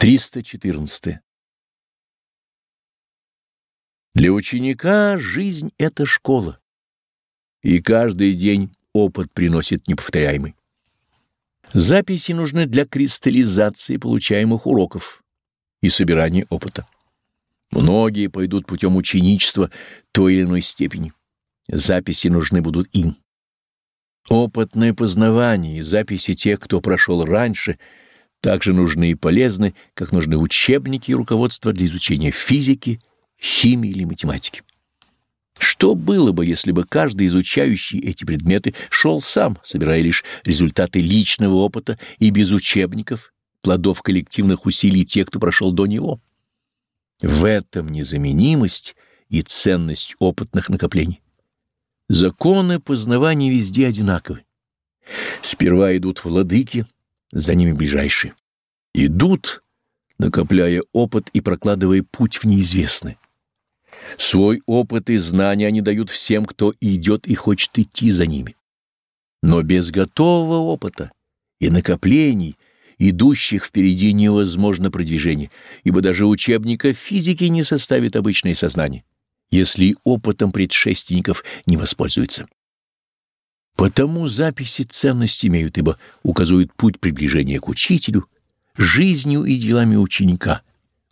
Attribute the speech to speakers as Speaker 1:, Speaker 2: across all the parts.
Speaker 1: 314. Для ученика жизнь — это школа, и каждый день опыт приносит неповторяемый. Записи нужны для кристаллизации получаемых уроков и собирания опыта. Многие пойдут путем ученичества той или иной степени. Записи нужны будут им. Опытное познавание и записи тех, кто прошел раньше — также нужны и полезны, как нужны учебники и руководства для изучения физики, химии или математики. Что было бы, если бы каждый изучающий эти предметы шел сам, собирая лишь результаты личного опыта и без учебников, плодов коллективных усилий тех, кто прошел до него? В этом незаменимость и ценность опытных накоплений. Законы познавания везде одинаковы. Сперва идут владыки, за ними ближайшие. Идут, накопляя опыт и прокладывая путь в неизвестное. Свой опыт и знания они дают всем, кто идет и хочет идти за ними. Но без готового опыта и накоплений, идущих впереди, невозможно продвижение, ибо даже учебника физики не составит обычное сознание, если опытом предшественников не воспользуется. Потому записи ценность имеют, ибо указывают путь приближения к учителю, жизнью и делами ученика,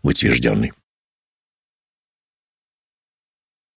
Speaker 1: утвержденный.